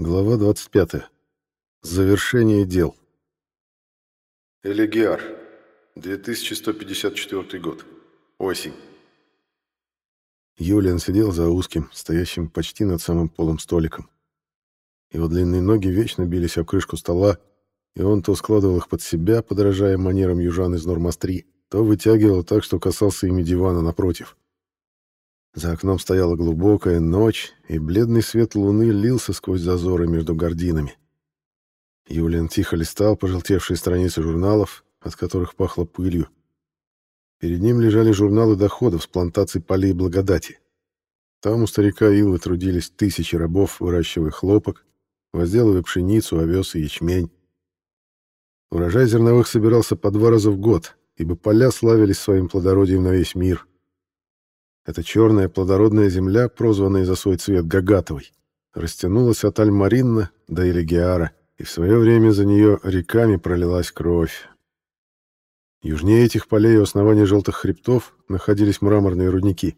Глава 25. Завершение дел. Элегиар. 2154 год. Осень. Юлиан сидел за узким, стоящим почти над самым полом столиком. Его длинные ноги вечно бились об крышку стола, и он то складывал их под себя, подражая манерам южан из Нормастри, то вытягивал так, что касался ими дивана напротив. За окном стояла глубокая ночь, и бледный свет луны лился сквозь зазоры между гординами. Юлиан тихо листал пожелтевшие страницы журналов, от которых пахло пылью. Перед ним лежали журналы доходов с плантаций полей благодати. Там у старика Илы трудились тысячи рабов, выращивая хлопок, возделывая пшеницу, овес и ячмень. Урожай зерновых собирался по два раза в год, ибо поля славились своим плодородием на весь мир. Эта черная плодородная земля, прозванная за свой цвет Гагатовой, растянулась от Альмаринна до Элегиара, и в свое время за нее реками пролилась кровь. Южнее этих полей у основания желтых хребтов находились мраморные рудники.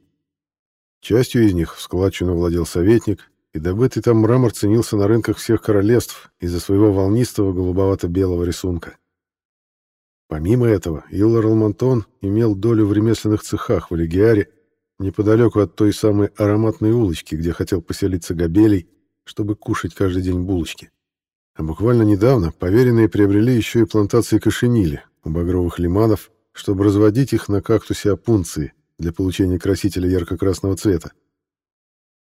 Частью из них в складчину владел советник, и добытый там мрамор ценился на рынках всех королевств из-за своего волнистого голубовато-белого рисунка. Помимо этого, Иллар Алмантон имел долю в ремесленных цехах в Элегиаре неподалеку от той самой ароматной улочки, где хотел поселиться Габелий, чтобы кушать каждый день булочки. А буквально недавно поверенные приобрели еще и плантации кошенили у багровых лиманов, чтобы разводить их на кактусе опунции для получения красителя ярко-красного цвета.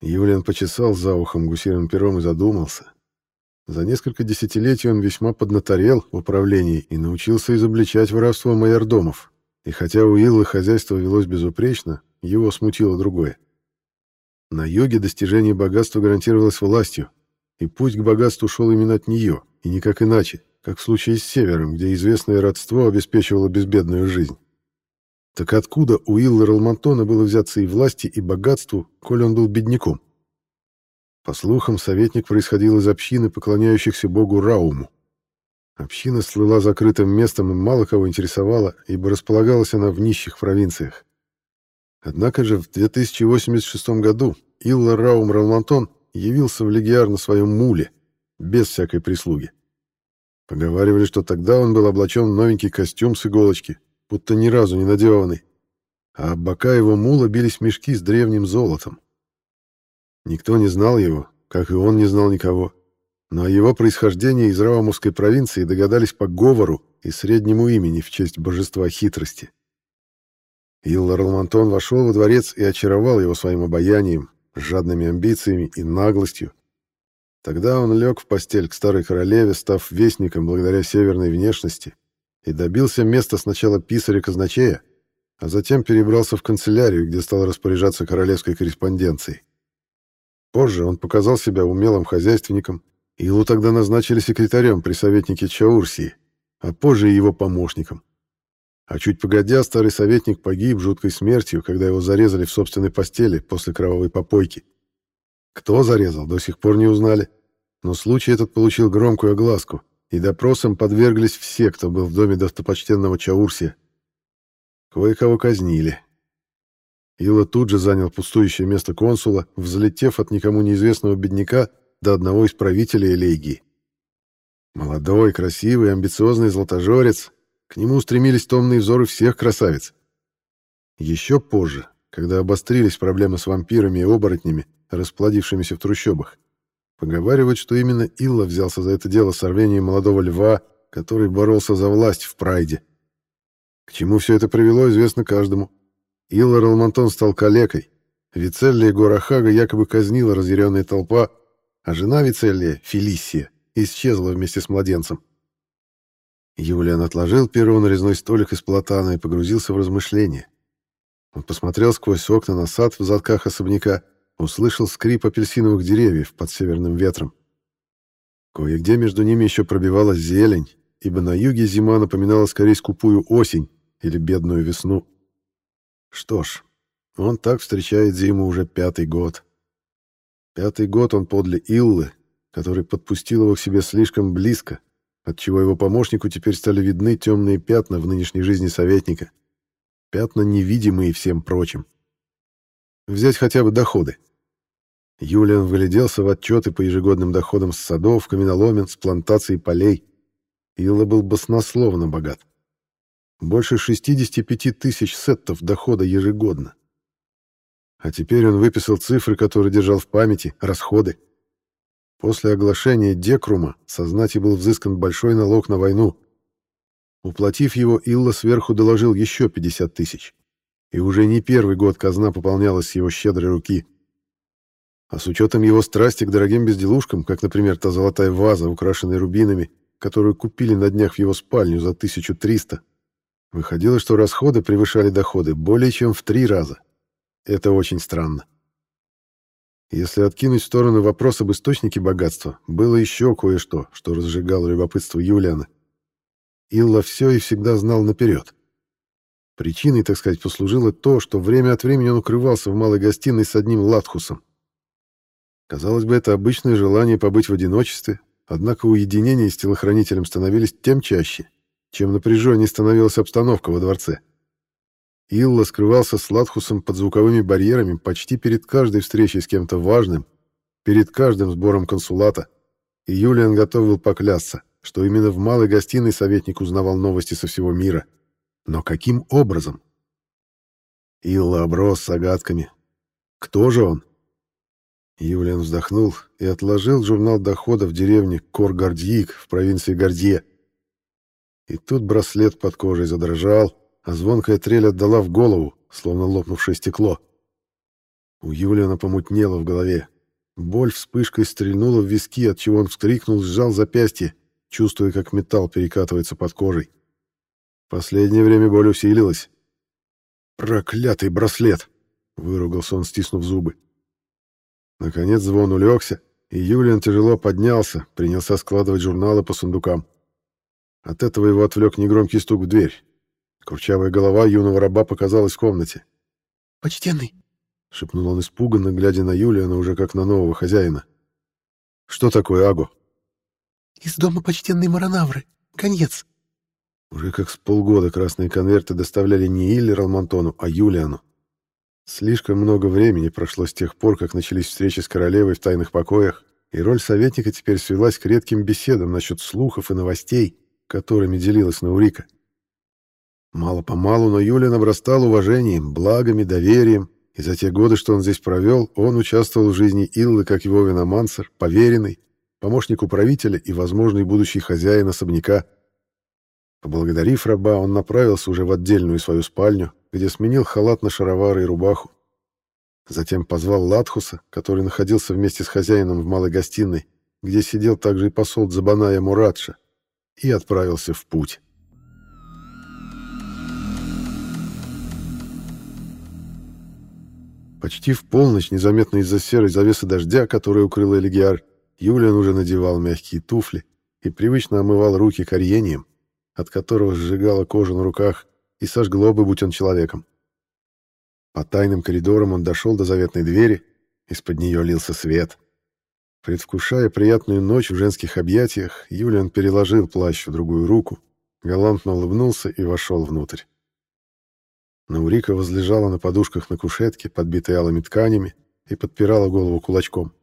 Юлиан почесал за ухом гусиным пером и задумался. За несколько десятилетий он весьма поднаторел в управлении и научился изобличать воровство майордомов. И хотя у Иллы хозяйство велось безупречно, его смутило другое. На юге достижение богатства гарантировалось властью, и путь к богатству шел именно от нее, и никак иначе, как в случае с Севером, где известное родство обеспечивало безбедную жизнь. Так откуда у Иллы Ралмонтона было взяться и власти, и богатству, коль он был бедняком? По слухам, советник происходил из общины, поклоняющихся богу Рауму. Община слыла закрытым местом и мало кого интересовала, ибо располагалась она в нищих провинциях. Однако же в 2086 году Илла Раум Ралмантон явился в Легиар на своем муле, без всякой прислуги. Поговаривали, что тогда он был облачен в новенький костюм с иголочки, будто ни разу не надеванный, а об бока его мула бились мешки с древним золотом. Никто не знал его, как и он не знал никого, но о его происхождении из Раумовской провинции догадались по говору и среднему имени в честь божества хитрости. Иллар Алмантон вошел во дворец и очаровал его своим обаянием, жадными амбициями и наглостью. Тогда он лег в постель к старой королеве, став вестником благодаря северной внешности, и добился места сначала писаря-казначея, а затем перебрался в канцелярию, где стал распоряжаться королевской корреспонденцией. Позже он показал себя умелым хозяйственником, и его тогда назначили секретарем при советнике Чаурсии, а позже и его помощником. А чуть погодя, старый советник погиб жуткой смертью, когда его зарезали в собственной постели после кровавой попойки. Кто зарезал, до сих пор не узнали. Но случай этот получил громкую огласку, и допросам подверглись все, кто был в доме достопочтенного Чаурсия. Кое-кого казнили. Ила тут же занял пустующее место консула, взлетев от никому неизвестного бедняка до одного из правителей Элегии. Молодой, красивый, амбициозный золотожорец, к нему устремились томные взоры всех красавиц. Еще позже, когда обострились проблемы с вампирами и оборотнями, расплодившимися в трущобах, поговаривают, что именно Илла взялся за это дело с рвением молодого льва, который боролся за власть в Прайде. К чему все это привело, известно каждому. Илла Ралмантон стал калекой. Вицеллия Горахага якобы казнила разъяренная толпа, а жена Вицеллия, Фелисия, исчезла вместе с младенцем. Юлиан отложил перо на резной столик из платана и погрузился в размышления. Он посмотрел сквозь окна на сад в задках особняка, услышал скрип апельсиновых деревьев под северным ветром. Кое-где между ними еще пробивалась зелень, ибо на юге зима напоминала скорее скупую осень или бедную весну. Что ж, он так встречает зиму уже пятый год. Пятый год он подле Иллы, который подпустил его к себе слишком близко, отчего его помощнику теперь стали видны темные пятна в нынешней жизни советника. Пятна, невидимые всем прочим. Взять хотя бы доходы. Юлиан выгляделся в отчеты по ежегодным доходам с садов, каменоломен, с плантаций полей. Илла был баснословно богат. Больше 65 тысяч сеттов дохода ежегодно. А теперь он выписал цифры, которые держал в памяти, расходы. После оглашения декрума со знати был взыскан большой налог на войну. Уплатив его, Илла сверху доложил еще 50 тысяч. И уже не первый год казна пополнялась с его щедрой руки. А с учетом его страсти к дорогим безделушкам, как, например, та золотая ваза, украшенная рубинами, которую купили на днях в его спальню за 1300, выходило, что расходы превышали доходы более чем в три раза. Это очень странно. Если откинуть в сторону вопрос об источнике богатства, было еще кое-что, что разжигало любопытство Юлиана. Илла все и всегда знал наперед. Причиной, так сказать, послужило то, что время от времени он укрывался в малой гостиной с одним латхусом. Казалось бы, это обычное желание побыть в одиночестве, однако уединение с телохранителем становились тем чаще, чем напряженнее становилась обстановка во дворце. Илла скрывался с Латхусом под звуковыми барьерами почти перед каждой встречей с кем-то важным, перед каждым сбором консулата, и Юлиан готов был поклясться, что именно в малой гостиной советник узнавал новости со всего мира. Но каким образом? Илла оброс загадками. Кто же он? Юлиан вздохнул и отложил журнал доходов в деревне Кор-Гардьик в провинции Гордье. И тут браслет под кожей задрожал, а звонкая трель отдала в голову, словно лопнувшее стекло. У Юлиана помутнело в голове. Боль вспышкой стрельнула в виски, от чего он вскрикнул, сжал запястье, чувствуя, как металл перекатывается под кожей. Последнее время боль усилилась. «Проклятый браслет!» — выругался он, стиснув зубы. Наконец звон улегся, и Юлиан тяжело поднялся, принялся складывать журналы по сундукам. От этого его отвлек негромкий стук в дверь. Курчавая голова юного раба показалась в комнате. «Почтенный!» — шепнул он испуганно, глядя на Юлиана уже как на нового хозяина. «Что такое, Агу?» «Из дома почтенной Маранавры. Конец». Уже как с полгода красные конверты доставляли не Иллер Алмантону, а Юлиану. Слишком много времени прошло с тех пор, как начались встречи с королевой в тайных покоях, и роль советника теперь свелась к редким беседам насчет слухов и новостей, которыми делилась Наурика. Мало-помалу, но Юлиан обрастал уважением, благами, доверием, и за те годы, что он здесь провел, он участвовал в жизни Иллы как его виномансер, поверенный, помощник управителя и возможный будущий хозяин особняка. Поблагодарив раба, он направился уже в отдельную свою спальню, где сменил халат на шаровары и рубаху. Затем позвал Латхуса, который находился вместе с хозяином в малой гостиной, где сидел также и посол Дзабаная Мурадша, и отправился в путь. Почти в полночь, незаметно из-за серой завесы дождя, которая укрыла Элигиар, Юлиан уже надевал мягкие туфли и привычно омывал руки корьением, от которого сжигала кожу на руках и сожгло бы, будь он человеком. По тайным коридорам он дошел до заветной двери, из-под нее лился свет. Предвкушая приятную ночь в женских объятиях, Юлиан переложил плащ в другую руку, галантно улыбнулся и вошел внутрь. Наурика возлежала на подушках на кушетке, подбитой алыми тканями, и подпирала голову кулачком.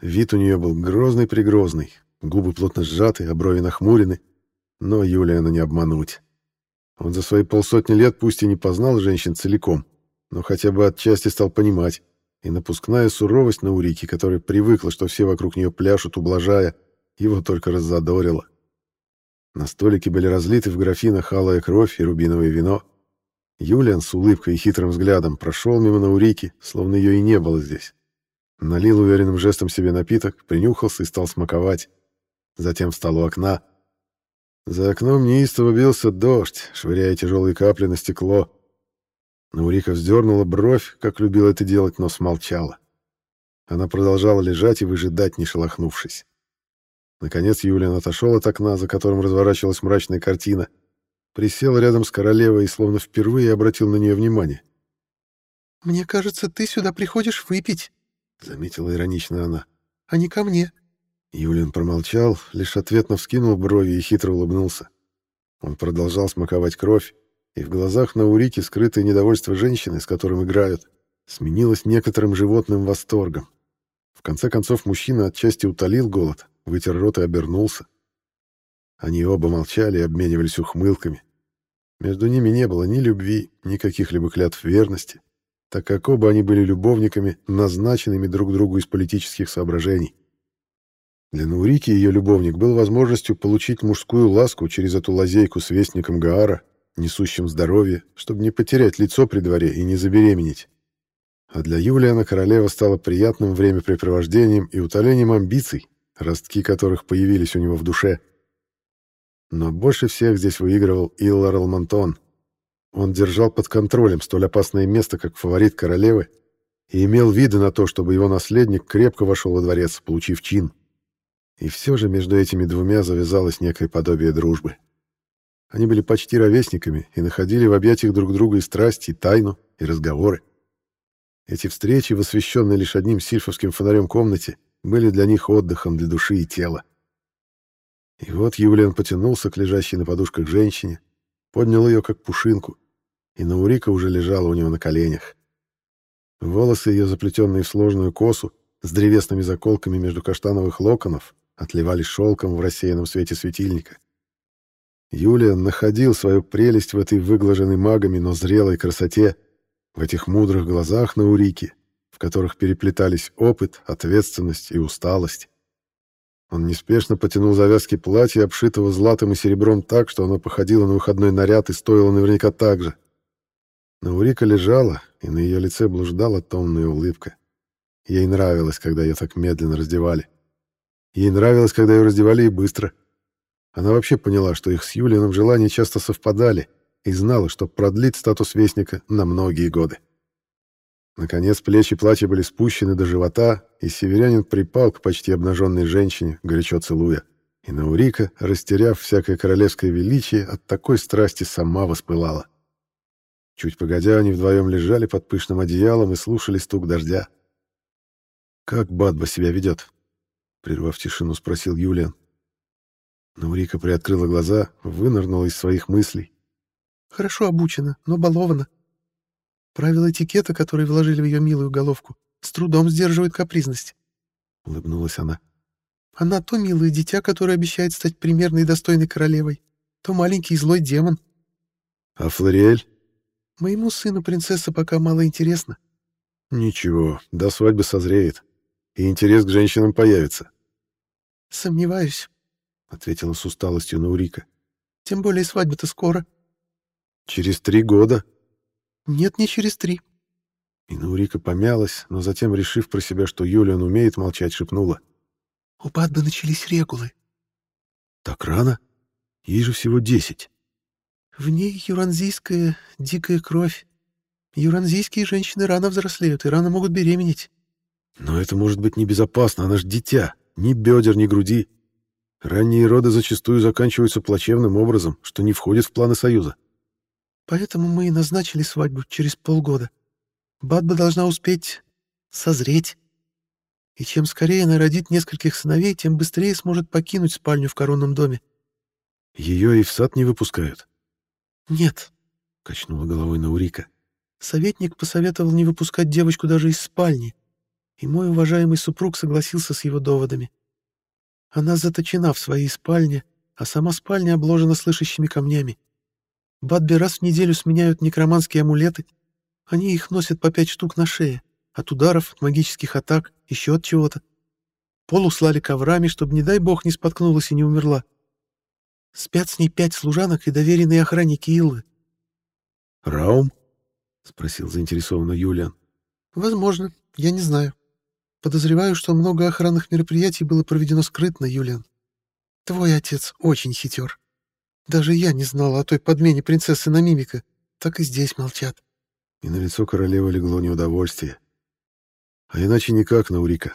Вид у нее был грозный-пригрозный, губы плотно сжаты, а брови нахмурены, но Юлиана не обмануть. Он за свои полсотни лет пусть и не познал женщин целиком, но хотя бы отчасти стал понимать, и напускная суровость Наурики, которая привыкла, что все вокруг нее пляшут, ублажая, его только раззадорила. На столике были разлиты в графинах алая кровь и рубиновое вино — Юлиан с улыбкой и хитрым взглядом прошел мимо Наурики, словно ее и не было здесь. Налил уверенным жестом себе напиток, принюхался и стал смаковать. Затем встал у окна. За окном неистово бился дождь, швыряя тяжелые капли на стекло. Наурика вздернула бровь, как любила это делать, но смолчала. Она продолжала лежать и выжидать, не шелохнувшись. Наконец Юлиан отошел от окна, за которым разворачивалась мрачная картина — присел рядом с королевой и словно впервые обратил на нее внимание. «Мне кажется, ты сюда приходишь выпить», — заметила иронично она, — «а не ко мне». Юлиан промолчал, лишь ответно вскинул брови и хитро улыбнулся. Он продолжал смаковать кровь, и в глазах Наурики скрытое недовольство женщины, с которым играют, сменилось некоторым животным восторгом. В конце концов мужчина отчасти утолил голод, вытер рот и обернулся. Они оба молчали и обменивались ухмылками. Между ними не было ни любви, ни каких-либо клятв верности, так как оба они были любовниками, назначенными друг другу из политических соображений. Для Наурики ее любовник был возможностью получить мужскую ласку через эту лазейку с вестником Гаара, несущим здоровье, чтобы не потерять лицо при дворе и не забеременеть. А для Юлиана королева стала приятным времяпрепровождением и утолением амбиций, ростки которых появились у него в душе. Но больше всех здесь выигрывал Иллар Алмантон. Он держал под контролем столь опасное место, как фаворит королевы, и имел виды на то, чтобы его наследник крепко вошел во дворец, получив чин. И все же между этими двумя завязалось некое подобие дружбы. Они были почти ровесниками и находили в объятиях друг друга и страсти, и тайну, и разговоры. Эти встречи, в освещенной лишь одним сильфовским фонарем комнате, были для них отдыхом для души и тела. И вот Юлиан потянулся к лежащей на подушках женщине, поднял ее как пушинку, и Наурика уже лежала у него на коленях. Волосы ее, заплетенные в сложную косу, с древесными заколками между каштановых локонов, отливали шелком в рассеянном свете светильника. Юлиан находил свою прелесть в этой выглаженной магами, но зрелой красоте, в этих мудрых глазах Наурики, в которых переплетались опыт, ответственность и усталость. Он неспешно потянул завязки платья, обшитого златом и серебром так, что оно походило на выходной наряд и стоило наверняка так же. Наурика лежала, и на ее лице блуждала томная улыбка. Ей нравилось, когда ее так медленно раздевали. Ей нравилось, когда ее раздевали и быстро. Она вообще поняла, что их с Юлианом желания часто совпадали, и знала, что продлит статус вестника на многие годы. Наконец плечи платья были спущены до живота, и северянин припал к почти обнаженной женщине, горячо целуя. И Наурика, растеряв всякое королевское величие, от такой страсти сама воспылала. Чуть погодя, они вдвоем лежали под пышным одеялом и слушали стук дождя. «Как Бадба себя ведет?» — прервав тишину, спросил Юлиан. Наурика приоткрыла глаза, вынырнула из своих мыслей. «Хорошо обучена, но балована. Правила этикета, которые вложили в ее милую головку, с трудом сдерживают капризность. Улыбнулась она. Она то милое дитя, которое обещает стать примерной и достойной королевой, то маленький и злой демон. А Флориэль? Моему сыну принцесса пока мало интересна. Ничего, до свадьбы созреет, и интерес к женщинам появится. Сомневаюсь, — ответила с усталостью Наурика. Тем более свадьба-то скоро. Через три года, нет, не через три. И Наурика помялась, но затем, решив про себя, что Юлиан умеет молчать, шепнула. У Бадбы начались регулы. Так рано? Ей же всего десять. В ней юранзийская дикая кровь. Юранзийские женщины рано взрослеют и рано могут беременеть. Но это может быть небезопасно, она ж дитя. Ни бедер, ни груди. Ранние роды зачастую заканчиваются плачевным образом, что не входит в планы Союза. Поэтому мы и назначили свадьбу через полгода. Бадба должна успеть созреть. И чем скорее она родит нескольких сыновей, тем быстрее сможет покинуть спальню в коронном доме. Ее и в сад не выпускают? Нет, — качнула головой Наурика. Советник посоветовал не выпускать девочку даже из спальни, и мой уважаемый супруг согласился с его доводами. Она заточена в своей спальне, а сама спальня обложена слышащими камнями. Бадби раз в неделю сменяют некроманские амулеты. Они их носят по пять штук на шее. От ударов, от магических атак, еще от чего-то. Пол услали коврами, чтобы, не дай бог, не споткнулась и не умерла. Спят с ней пять служанок и доверенные охранники Иллы. «Раум?» — спросил заинтересованно Юлиан. «Возможно. Я не знаю. Подозреваю, что много охранных мероприятий было проведено скрытно, Юлиан. Твой отец очень хитер. Даже я не знала о той подмене принцессы на мимика. Так и здесь молчат. И на лицо королевы легло неудовольствие. А иначе никак, Наурика.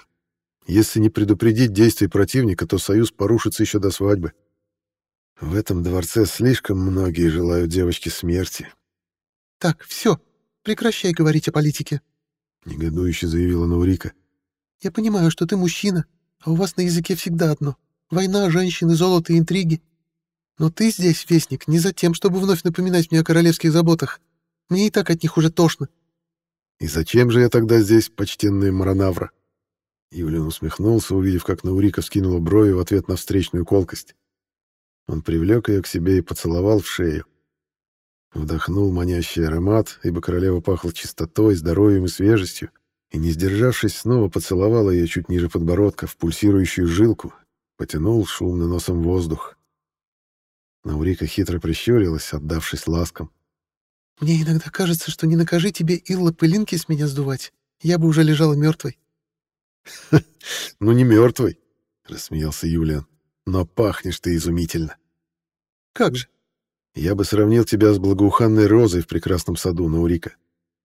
Если не предупредить действий противника, то союз порушится еще до свадьбы. В этом дворце слишком многие желают девочке смерти. Так, все, прекращай говорить о политике. Негодующе заявила Наурика. Я понимаю, что ты мужчина, а у вас на языке всегда одно. Война, женщины, золото и интриги. Но ты здесь, Вестник, не за тем, чтобы вновь напоминать мне о королевских заботах. Мне и так от них уже тошно. И зачем же я тогда здесь, почтенная Маранавра? Юлиан усмехнулся, увидев, как Наурика вскинула брови в ответ на встречную колкость. Он привлек ее к себе и поцеловал в шею. Вдохнул манящий аромат, ибо королева пахла чистотой, здоровьем и свежестью, и, не сдержавшись, снова поцеловал ее чуть ниже подбородка, в пульсирующую жилку, потянул шумно носом воздух. Наурика хитро прищурилась, отдавшись ласкам. «Мне иногда кажется, что не накажи тебе Илла пылинки с меня сдувать, я бы уже лежала мертвой». «Ну не мертвой», — рассмеялся Юлиан, — «но пахнешь ты изумительно». «Как же?» «Я бы сравнил тебя с благоуханной розой в прекрасном саду, Наурика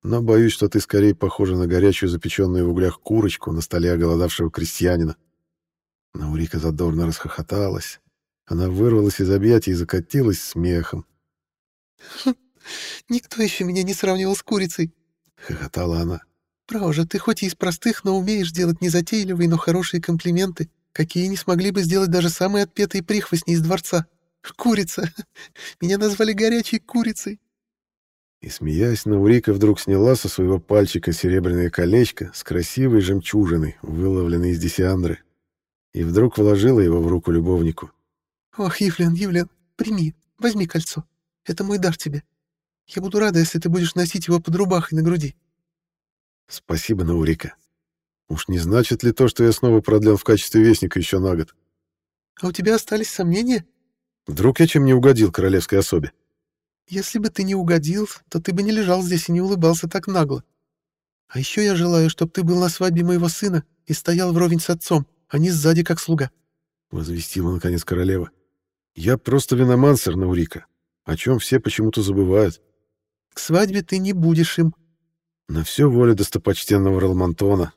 но боюсь, что ты скорее похожа на горячую запеченную в углях курочку на столе оголодавшего крестьянина. Наурика задорно расхохоталась. Она вырвалась из объятий и закатилась смехом. «Никто еще меня не сравнивал с курицей», — хохотала она. «Право же, ты хоть и из простых, но умеешь делать незатейливые, но хорошие комплименты, какие не смогли бы сделать даже самые отпетые прихвостни из дворца. Курица! Меня назвали горячей курицей!» И, смеясь, Наурика вдруг сняла со своего пальчика серебряное колечко с красивой жемчужиной, выловленной из десиандры, и вдруг вложила его в руку любовнику. «Ох, Евлен, Евлен, прими, возьми кольцо. Это мой дар тебе. Я буду рада, если ты будешь носить его под рубахой на груди». «Спасибо, Наурика. Уж не значит ли то, что я снова продлен в качестве вестника еще на год?» «А у тебя остались сомнения?» «Вдруг я чем не угодил королевской особе?» Если бы ты не угодил, то ты бы не лежал здесь и не улыбался так нагло. А еще я желаю, чтобы ты был на свадьбе моего сына и стоял вровень с отцом, а не сзади, как слуга», — возвестила, наконец, королева. «Я просто виномансер, Наурика, о чем все почему-то забывают». «К свадьбе ты не будешь им». «На все воля достопочтенного Ралмантона».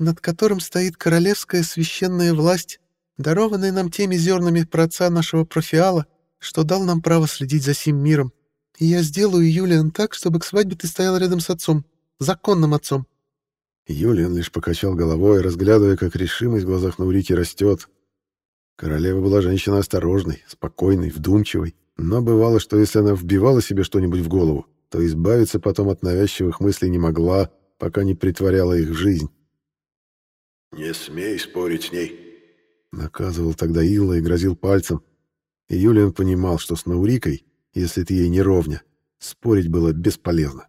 «Над которым стоит королевская священная власть, дарованная нам теми зернами праотца нашего профиала, что дал нам право следить за сим миром. И я сделаю, Юлиан, так, чтобы к свадьбе ты стоял рядом с отцом, законным отцом». Юлиан лишь покачал головой, разглядывая, как решимость в глазах Наурики растет. Королева была женщина осторожной, спокойной, вдумчивой, но бывало, что если она вбивала себе что-нибудь в голову, то избавиться потом от навязчивых мыслей не могла, пока не притворяла их в жизнь. «Не смей спорить с ней», — наказывал тогда Илла и грозил пальцем. И Юлиан понимал, что с Наурикой если ты ей не ровня. Спорить было бесполезно.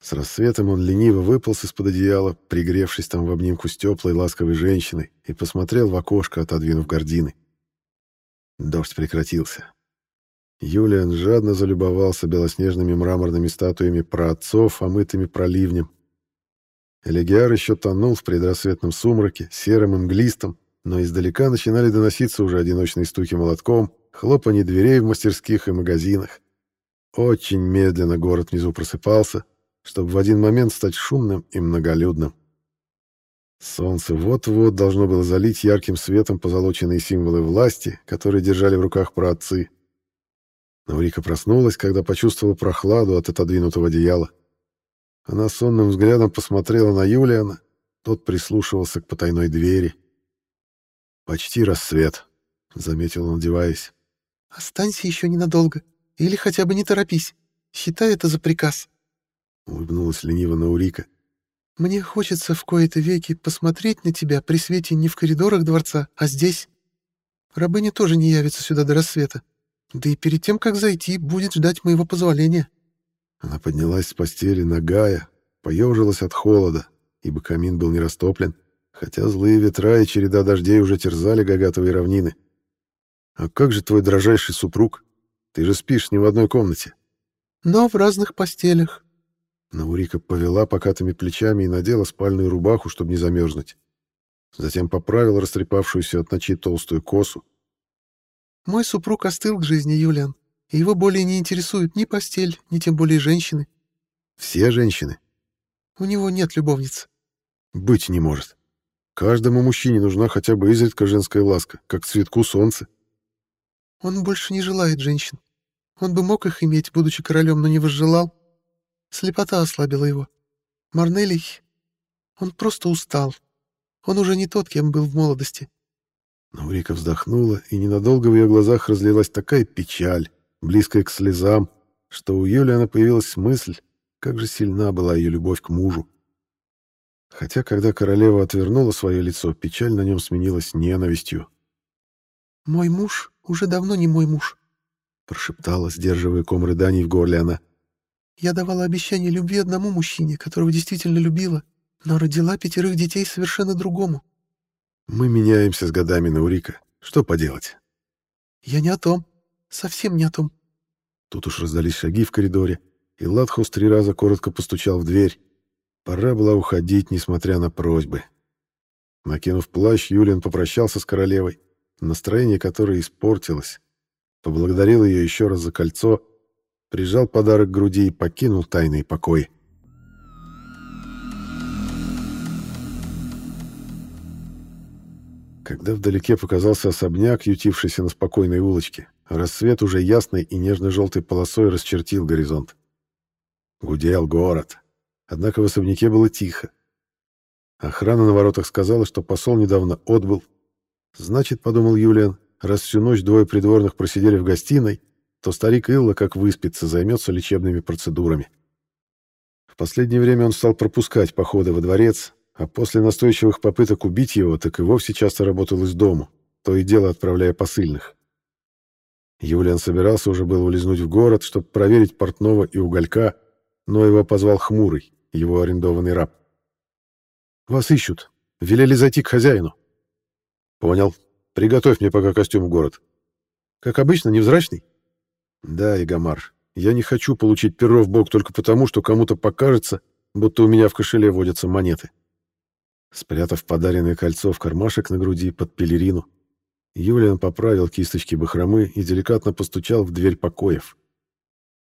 С рассветом он лениво выполз из-под одеяла, пригревшись там в обнимку с теплой ласковой женщиной, и посмотрел в окошко, отодвинув гордины. Дождь прекратился. Юлиан жадно залюбовался белоснежными мраморными статуями праотцов, омытыми проливнем. Элегиар еще тонул в предрассветном сумраке, серым и мглистом, но издалека начинали доноситься уже одиночные стуки молотком, хлопанье дверей в мастерских и магазинах. Очень медленно город внизу просыпался, чтобы в один момент стать шумным и многолюдным. Солнце вот-вот должно было залить ярким светом позолоченные символы власти, которые держали в руках праотцы. Наврика проснулась, когда почувствовала прохладу от отодвинутого одеяла. Она сонным взглядом посмотрела на Юлиана, тот прислушивался к потайной двери. «Почти рассвет», — заметил он, одеваясь. Останься еще ненадолго. Или хотя бы не торопись. Считай это за приказ. Улыбнулась лениво Наурика. Мне хочется в кои-то веки посмотреть на тебя при свете не в коридорах дворца, а здесь. Рабыня тоже не явится сюда до рассвета. Да и перед тем, как зайти, будет ждать моего позволения. Она поднялась с постели, нагая, поежилась от холода, ибо камин был не растоплен, хотя злые ветра и череда дождей уже терзали гагатовые равнины. «А как же твой дрожайший супруг? Ты же спишь не в одной комнате». «Но в разных постелях». Наурика повела покатыми плечами и надела спальную рубаху, чтобы не замерзнуть. Затем поправила растрепавшуюся от ночи толстую косу. «Мой супруг остыл к жизни, Юлиан, и его более не интересует ни постель, ни тем более женщины». «Все женщины?» «У него нет любовниц». «Быть не может. Каждому мужчине нужна хотя бы изредка женская ласка, как цветку солнца». Он больше не желает женщин. Он бы мог их иметь, будучи королем, но не возжелал. Слепота ослабила его. Марнелий... Он просто устал. Он уже не тот, кем был в молодости. Наурика вздохнула, и ненадолго в ее глазах разлилась такая печаль, близкая к слезам, что у Юлиана появилась мысль, как же сильна была ее любовь к мужу. Хотя, когда королева отвернула свое лицо, печаль на нем сменилась ненавистью. «Мой муж уже давно не мой муж», — прошептала, сдерживая ком рыданий в горле она. «Я давала обещание любви одному мужчине, которого действительно любила, но родила пятерых детей совершенно другому». «Мы меняемся с годами, Наурика. Что поделать?» «Я не о том. Совсем не о том». Тут уж раздались шаги в коридоре, и Латхус три раза коротко постучал в дверь. Пора было уходить, несмотря на просьбы. Накинув плащ, Юлиан попрощался с королевой, настроение которой испортилось. Поблагодарил ее еще раз за кольцо, прижал подарок к груди и покинул тайный покой. Когда вдалеке показался особняк, ютившийся на спокойной улочке, рассвет уже ясной и нежно-желтой полосой расчертил горизонт. Гудел город. Однако в особняке было тихо. Охрана на воротах сказала, что посол недавно отбыл. Значит, подумал Юлиан, раз всю ночь двое придворных просидели в гостиной, то старик Илла, как выспится, займется лечебными процедурами. В последнее время он стал пропускать походы во дворец, а после настойчивых попыток убить его, так и вовсе часто работал из дому, то и дело отправляя посыльных. Юлиан собирался уже было улизнуть в город, чтобы проверить портного и уголька, но его позвал Хмурый, его арендованный раб. «Вас ищут. Велели зайти к хозяину». «Понял. Приготовь мне пока костюм в город». «Как обычно, невзрачный?» «Да, Игомар. Я не хочу получить перо в бок только потому, что кому-то покажется, будто у меня в кошеле водятся монеты». Спрятав подаренное кольцо в кармашек на груди под пелерину, Юлиан поправил кисточки бахромы и деликатно постучал в дверь покоев.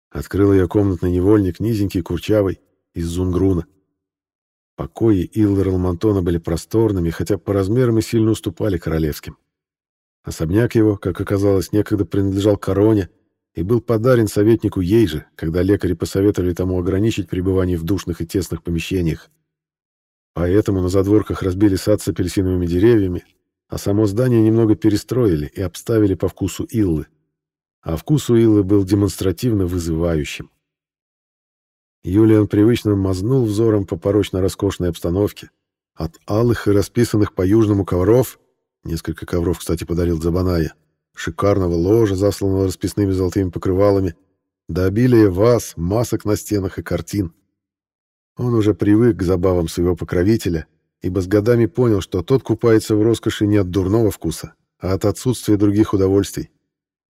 Открыл ее комнатный невольник, низенький, курчавый, из Зунгруна. Покои Иллы Ралмантона были просторными, хотя по размерам и сильно уступали королевским. Особняк его, как оказалось, некогда принадлежал короне и был подарен советнику ей же, когда лекари посоветовали тому ограничить пребывание в душных и тесных помещениях. Поэтому на задворках разбили сад с апельсиновыми деревьями, а само здание немного перестроили и обставили по вкусу Иллы. А вкус у Иллы был демонстративно вызывающим. Юлиан привычно мазнул взором по порочно-роскошной обстановке. От алых и расписанных по-южному ковров, несколько ковров, кстати, подарил Дзабаная, шикарного ложа, засланного расписными золотыми покрывалами, до обилия ваз, масок на стенах и картин. Он уже привык к забавам своего покровителя, ибо с годами понял, что тот купается в роскоши не от дурного вкуса, а от отсутствия других удовольствий.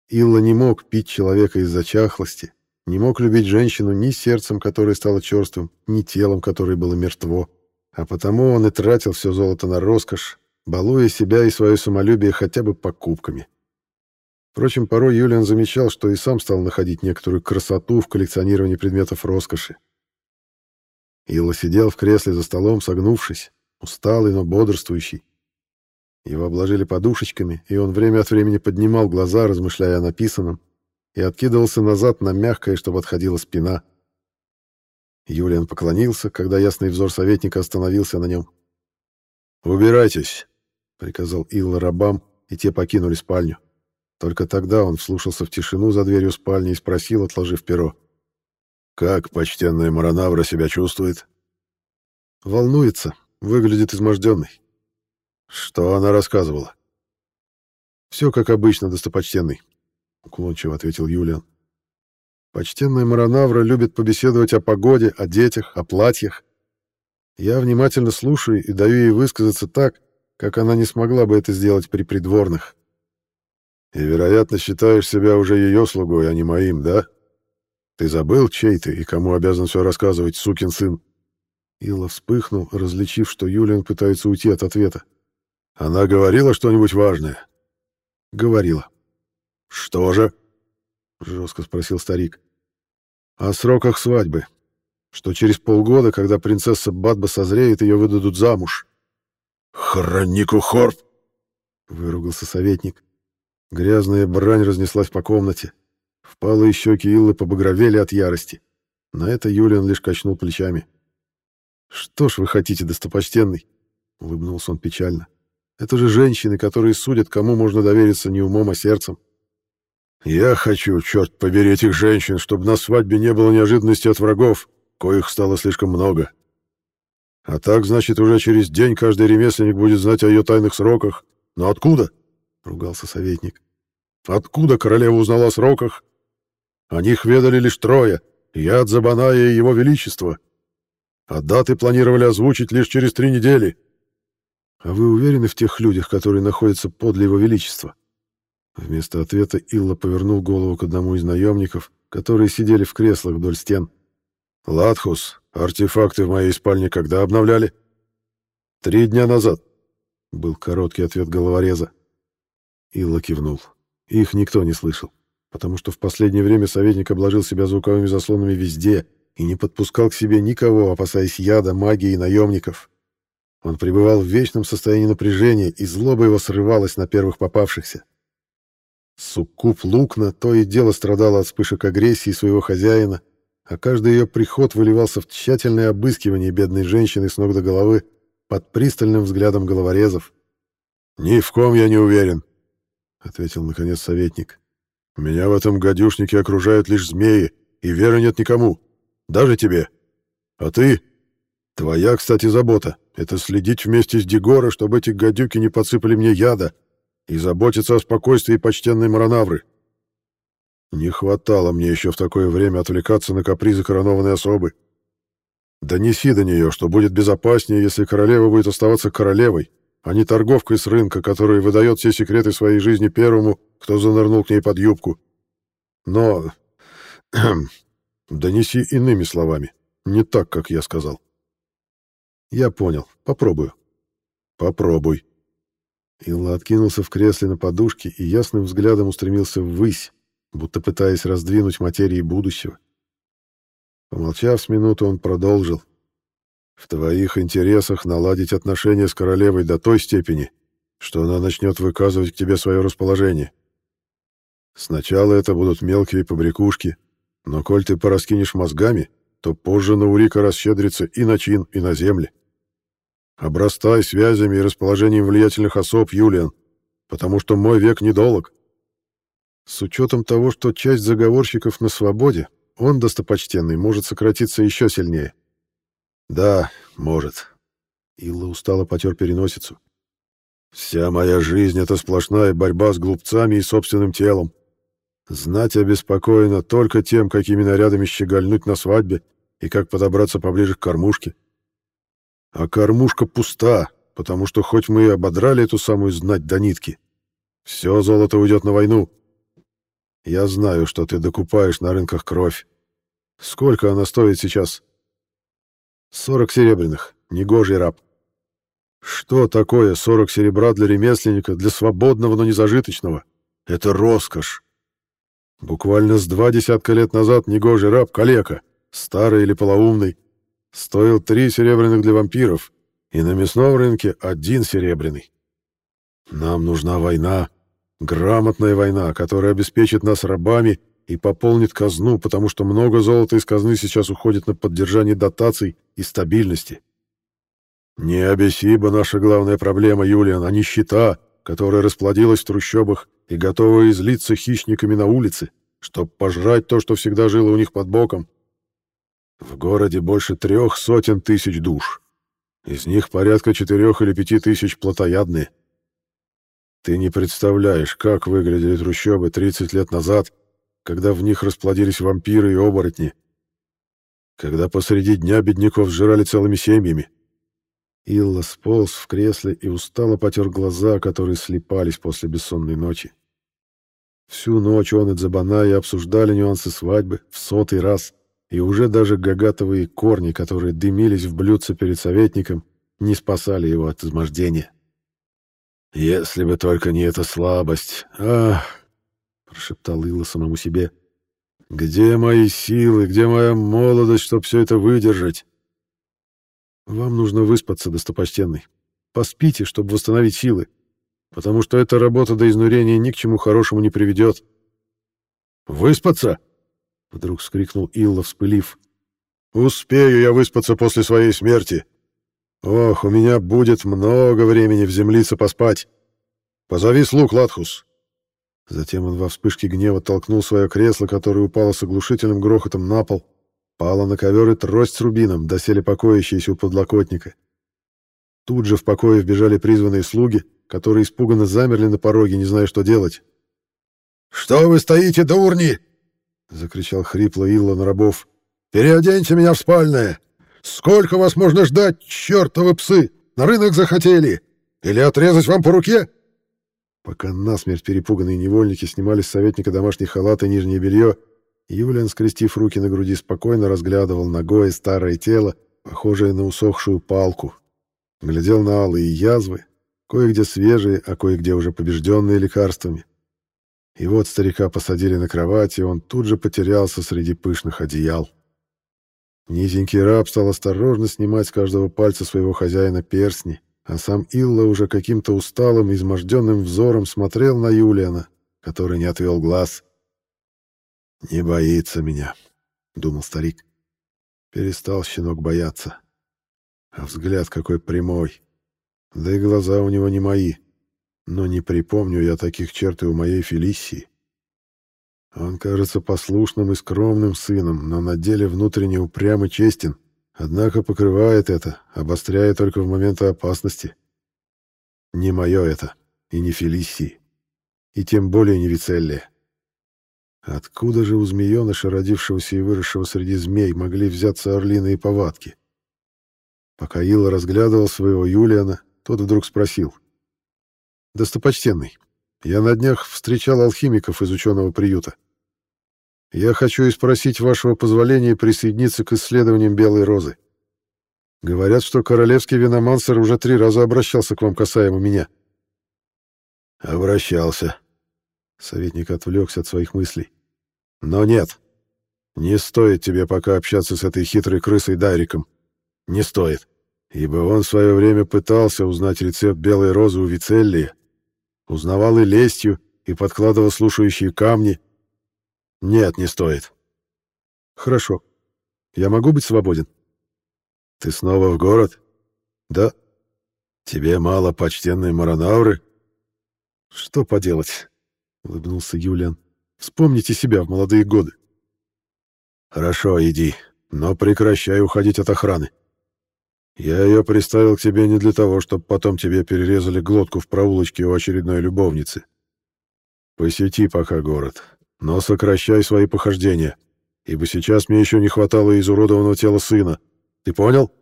Илла не мог пить человека из-за чахлости, не мог любить женщину ни сердцем, которое стало черствым, ни телом, которое было мертво. А потому он и тратил все золото на роскошь, балуя себя и свое самолюбие хотя бы покупками. Впрочем, порой Юлиан замечал, что и сам стал находить некоторую красоту в коллекционировании предметов роскоши. Илла сидел в кресле за столом, согнувшись, усталый, но бодрствующий. Его обложили подушечками, и он время от времени поднимал глаза, размышляя о написанном, и откидывался назад на мягкое, чтобы отходила спина. Юлиан поклонился, когда ясный взор советника остановился на нем. «Убирайтесь», — приказал Илла рабам, и те покинули спальню. Только тогда он вслушался в тишину за дверью спальни и спросил, отложив перо. «Как почтенная Маранавра себя чувствует?» «Волнуется, выглядит изможденной». «Что она рассказывала?» «Все как обычно, достопочтенный уклончиво ответил Юлиан. Почтенная Маранавра любит побеседовать о погоде, о детях, о платьях. Я внимательно слушаю и даю ей высказаться так, как она не смогла бы это сделать при придворных. И, вероятно, считаешь себя уже ее слугой, а не моим, да? Ты забыл, чей ты и кому обязан все рассказывать, сукин сын? Илла вспыхнул, различив, что Юлиан пытается уйти от ответа. Она говорила что-нибудь важное? Говорила. «Что же?» — жестко спросил старик. «О сроках свадьбы. Что через полгода, когда принцесса Бадба созреет, ее выдадут замуж». «Хронику Хорп!» — выругался советник. Грязная брань разнеслась по комнате. Впалые щеки Иллы побагровели от ярости. На это Юлиан лишь качнул плечами. «Что ж вы хотите, достопочтенный?» — улыбнулся он печально. «Это же женщины, которые судят, кому можно довериться не умом, а сердцем. Я хочу, черт побери, этих женщин, чтобы на свадьбе не было неожиданности от врагов, коих стало слишком много. А так, значит, уже через день каждый ремесленник будет знать о ее тайных сроках. Но откуда? — ругался советник. Откуда королева узнала о сроках? О них ведали лишь трое — я от Забаная и его величество. А даты планировали озвучить лишь через три недели. А вы уверены в тех людях, которые находятся подле его величества? Вместо ответа Илла повернул голову к одному из наемников, которые сидели в креслах вдоль стен. «Латхус, артефакты в моей спальне когда обновляли?» «Три дня назад», — был короткий ответ головореза. Илла кивнул. Их никто не слышал, потому что в последнее время советник обложил себя звуковыми заслонами везде и не подпускал к себе никого, опасаясь яда, магии и наемников. Он пребывал в вечном состоянии напряжения, и злоба его срывалась на первых попавшихся. Суккуб Лукна то и дело страдала от вспышек агрессии своего хозяина, а каждый ее приход выливался в тщательное обыскивание бедной женщины с ног до головы под пристальным взглядом головорезов. «Ни в ком я не уверен», — ответил наконец советник. «Меня в этом гадюшнике окружают лишь змеи, и веры нет никому, даже тебе. А ты? Твоя, кстати, забота — это следить вместе с Дегора, чтобы эти гадюки не подсыпали мне яда, и заботиться о спокойствии почтенной Маранавры. Не хватало мне еще в такое время отвлекаться на капризы коронованной особы. Донеси до нее, что будет безопаснее, если королева будет оставаться королевой, а не торговкой с рынка, которая выдает все секреты своей жизни первому, кто занырнул к ней под юбку. Но... Донеси иными словами, не так, как я сказал. Я понял. Попробую. Попробуй. Илла откинулся в кресле на подушке и ясным взглядом устремился ввысь, будто пытаясь раздвинуть материи будущего. Помолчав с минуту, он продолжил. «В твоих интересах наладить отношения с королевой до той степени, что она начнет выказывать к тебе свое расположение. Сначала это будут мелкие побрякушки, но коль ты пораскинешь мозгами, то позже Наурика расщедрится и на чин, и на земле. Обрастай связями и расположением влиятельных особ, Юлиан, потому что мой век недолог. С учетом того, что часть заговорщиков на свободе, он, достопочтенный, может сократиться еще сильнее. Да, может. Илла устало потер переносицу. Вся моя жизнь — это сплошная борьба с глупцами и собственным телом. Знать обеспокоено только тем, какими нарядами щегольнуть на свадьбе и как подобраться поближе к кормушке. А кормушка пуста, потому что хоть мы и ободрали эту самую знать до нитки, все золото уйдет на войну. Я знаю, что ты докупаешь на рынках кровь. Сколько она стоит сейчас? Сорок серебряных, негожий раб. Что такое сорок серебра для ремесленника, для свободного, но не зажиточного? Это роскошь. Буквально с два десятка лет назад негожий раб, калека, старый или полоумный, стоил три серебряных для вампиров, и на мясном рынке один серебряный. Нам нужна война, Грамотная война, которая обеспечит нас рабами и пополнит казну, потому что много золота из казны сейчас уходит на поддержание дотаций и стабильности. Не Абиссиба наша главная проблема, Юлиан, а нищета, которая расплодилась в трущобах и готова излиться хищниками на улице, чтобы пожрать то, что всегда жило у них под боком. В городе больше трех сотен тысяч душ. Из них порядка четырех или пяти тысяч плотоядные. Ты не представляешь, как выглядели трущобы 30 лет назад, когда в них расплодились вампиры и оборотни. Когда посреди дня бедняков сжирали целыми семьями. Илла сполз в кресле и устало потер глаза, которые слепались после бессонной ночи. Всю ночь он и Дзабана и обсуждали нюансы свадьбы в сотый раз, и уже даже гагатовые корни, которые дымились в блюдце перед советником, не спасали его от измождения. «Если бы только не эта слабость! Ах!» — прошептал Илла самому себе. «Где мои силы, где моя молодость, чтобы все это выдержать?» «Вам нужно выспаться, достопочтенный. Поспите, чтобы восстановить силы, потому что эта работа до изнурения ни к чему хорошему не приведет». «Выспаться?» — вдруг вскрикнул Илла, вспылив. «Успею я выспаться после своей смерти. Ох, у меня будет много времени в землице поспать. Позови слуг, Латхус. Затем он во вспышке гнева толкнул свое кресло, которое упало с оглушительным грохотом на пол, Пала на ковер и трость с рубином, доселе покоящиеся у подлокотника. Тут же в покое вбежали призванные слуги, которые испуганно замерли на пороге, не зная, что делать. «Что вы стоите, дурни?» — закричал хрипло Илла на рабов. «Переоденьте меня в спальное! Сколько вас можно ждать, чертовы псы? На рынок захотели? Или отрезать вам по руке?» Пока насмерть перепуганные невольники снимали с советника домашний халат и нижнее белье, Юлиан, скрестив руки на груди, спокойно разглядывал ногое старое тело, похожее на усохшую палку. Глядел на алые язвы, кое-где свежие, а кое-где уже побежденные лекарствами. И вот старика посадили на кровать, и он тут же потерялся среди пышных одеял. Низенький раб стал осторожно снимать с каждого пальца своего хозяина перстни, а сам Илла уже каким-то усталым, изможденным взором смотрел на Юлиана, который не отвел глаз. «Не боится меня», — думал старик. Перестал щенок бояться. А взгляд какой прямой. Да и глаза у него не мои. Но не припомню я таких черт у моей Фелисии. Он кажется послушным и скромным сыном, но на деле внутренне упрям и честен. Однако покрывает это, обостряя только в моменты опасности. Не мое это, и не Фелисии, и тем более не Вицеллия. Откуда же у змееныша, родившегося и выросшего среди змей, могли взяться орлиные повадки? Пока Ила разглядывал своего Юлиана, тот вдруг спросил. «Достопочтенный, я на днях встречал алхимиков из ученого приюта. Я хочу и спросить вашего позволения присоединиться к исследованиям белой розы. Говорят, что королевский виномансер уже три раза обращался к вам касаемо меня. Обращался. Советник отвлекся от своих мыслей. Но нет. Не стоит тебе пока общаться с этой хитрой крысой Дайриком. Не стоит. Ибо он в свое время пытался узнать рецепт белой розы у Вицеллия. Узнавал и лестью, и подкладывал слушающие камни, нет, не стоит. Хорошо. Я могу быть свободен? Ты снова в город? Да. Тебе мало почтенной Маранавры? Что поделать? Улыбнулся Юлиан. Вспомните себя в молодые годы. Хорошо, иди, но прекращай уходить от охраны. Я ее приставил к тебе не для того, чтобы потом тебе перерезали глотку в проулочке у очередной любовницы. Посети пока город, но сокращай свои похождения, ибо сейчас мне еще не хватало изуродованного тела сына. Ты понял?»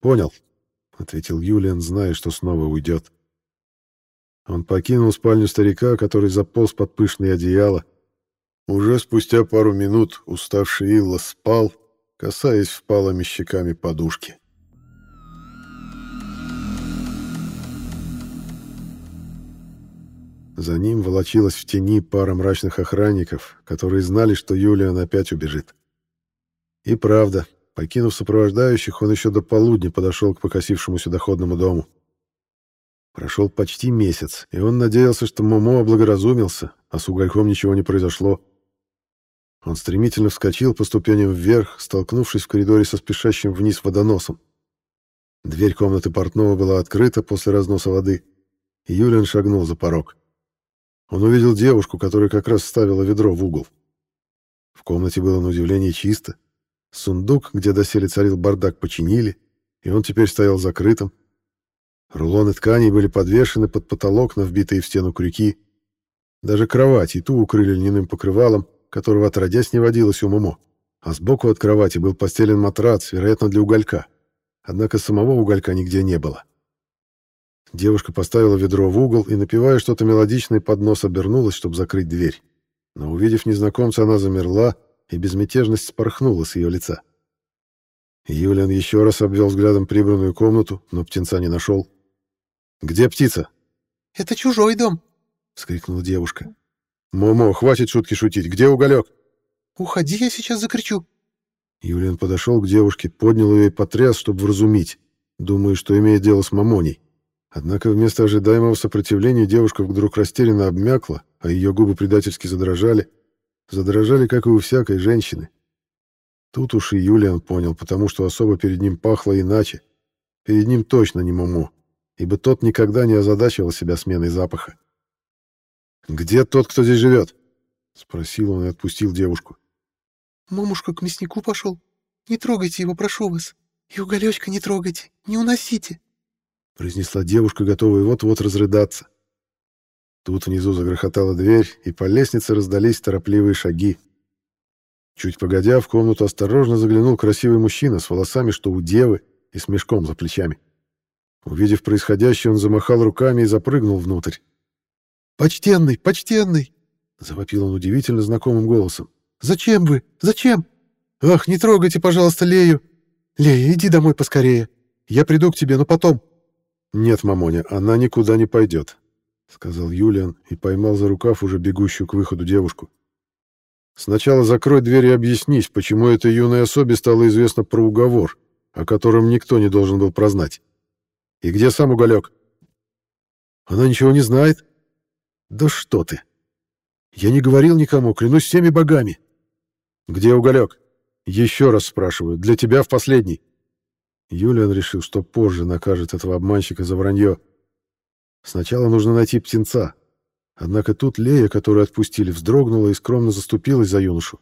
«Понял», — ответил Юлиан, зная, что снова уйдет. Он покинул спальню старика, который заполз под пышное одеяло. Уже спустя пару минут уставший Илла спал, касаясь впалыми щеками подушки. За ним волочилась в тени пара мрачных охранников, которые знали, что Юлиан опять убежит. И правда, покинув сопровождающих, он еще до полудня подошел к покосившемуся доходному дому. Прошел почти месяц, и он надеялся, что Момо облагоразумился, а с угольком ничего не произошло. Он стремительно вскочил по ступеням вверх, столкнувшись в коридоре со спешащим вниз водоносом. Дверь комнаты портного была открыта после разноса воды, и Юлиан шагнул за порог. Он увидел девушку, которая как раз ставила ведро в угол. В комнате было на удивление чисто. Сундук, где доселе царил бардак, починили, и он теперь стоял закрытым. Рулоны тканей были подвешены под потолок на вбитые в стену крюки. Даже кровать и ту укрыли льняным покрывалом, которого отродясь не водилось у Момо. А сбоку от кровати был постелен матрац, вероятно, для уголька. Однако самого уголька нигде не было. Девушка поставила ведро в угол и, напевая что-то мелодичное, под нос обернулась, чтобы закрыть дверь. Но, увидев незнакомца, она замерла, и безмятежность спорхнула с ее лица. Юлиан еще раз обвел взглядом прибранную комнату, но птенца не нашел. «Где птица?» «Это чужой дом», — вскрикнула девушка. «Момо, хватит шутки шутить. Где уголек?» «Уходи, я сейчас закричу». Юлиан подошел к девушке, поднял ее и потряс, чтобы вразумить, думая, что имеет дело с мамоней. Однако вместо ожидаемого сопротивления девушка вдруг растерянно обмякла, а ее губы предательски задрожали. Задрожали, как и у всякой женщины. Тут уж и Юлиан понял, потому что особа перед ним пахло иначе. Перед ним точно не Момо, ибо тот никогда не озадачивал себя сменой запаха. «Где тот, кто здесь живет?» — спросил он и отпустил девушку. Момушка к мяснику пошел. Не трогайте его, прошу вас. И уголечка не трогайте, не уносите. Произнесла девушка, готовая вот-вот разрыдаться. Тут внизу загрохотала дверь, и по лестнице раздались торопливые шаги. Чуть погодя, в комнату осторожно заглянул красивый мужчина с волосами, что у девы, и с мешком за плечами. Увидев происходящее, он замахал руками и запрыгнул внутрь. «Почтенный, почтенный!» — завопил он удивительно знакомым голосом. «Зачем вы? Зачем? Ах, не трогайте, пожалуйста, Лею! Лея, иди домой поскорее. Я приду к тебе, но потом». «Нет, мамоня, она никуда не пойдет», — сказал Юлиан и поймал за рукав уже бегущую к выходу девушку. «Сначала закрой дверь и объяснись, почему этой юной особе стало известно про уговор, о котором никто не должен был прознать. И где сам уголек?» «Она ничего не знает?» «Да что ты! Я не говорил никому, клянусь всеми богами!» «Где уголек?» «Еще раз спрашиваю, для тебя в последний». Юлиан решил, что позже накажет этого обманщика за вранье. Сначала нужно найти птенца. Однако тут Лея, которую отпустили, вздрогнула и скромно заступилась за юношу.